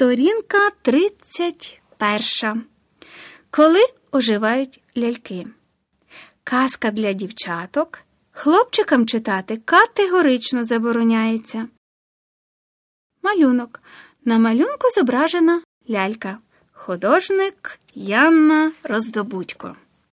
Сторінка 31. Коли оживають ляльки. Казка для дівчаток. Хлопчикам читати категорично забороняється. Малюнок. На малюнку зображена лялька. Художник Янна Роздобудько.